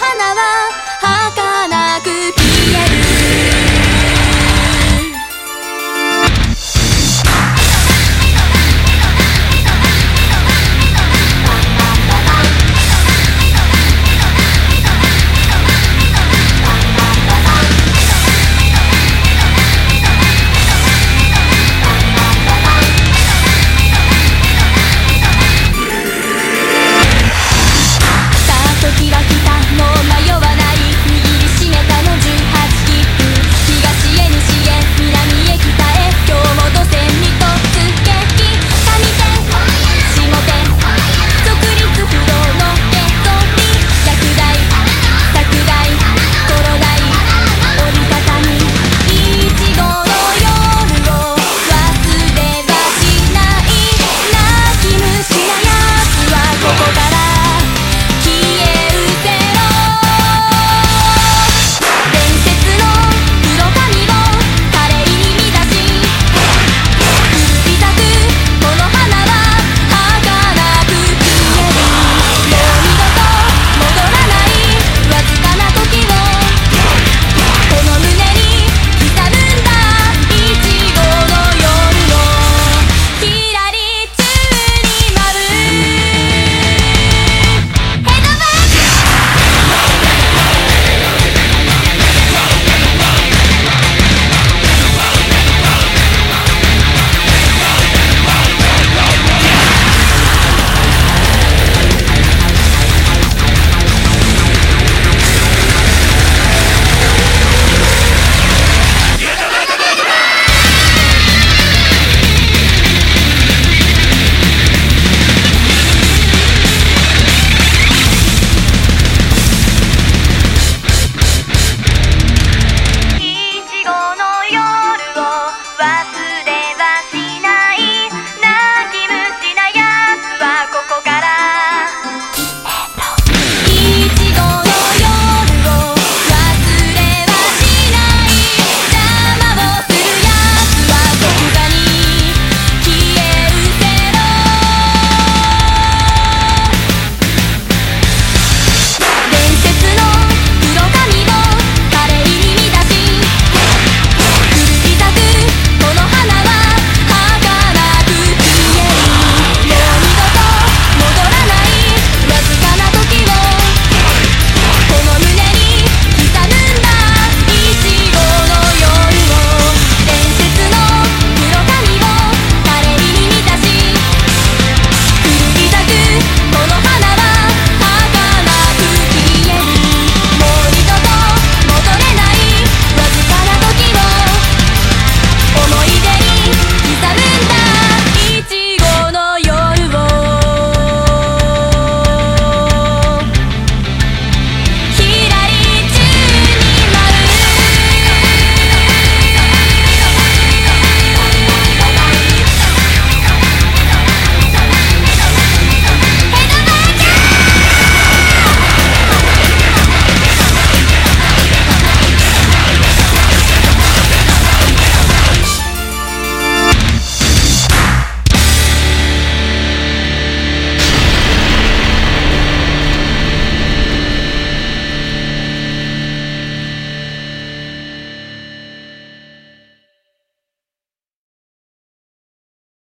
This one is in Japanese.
花は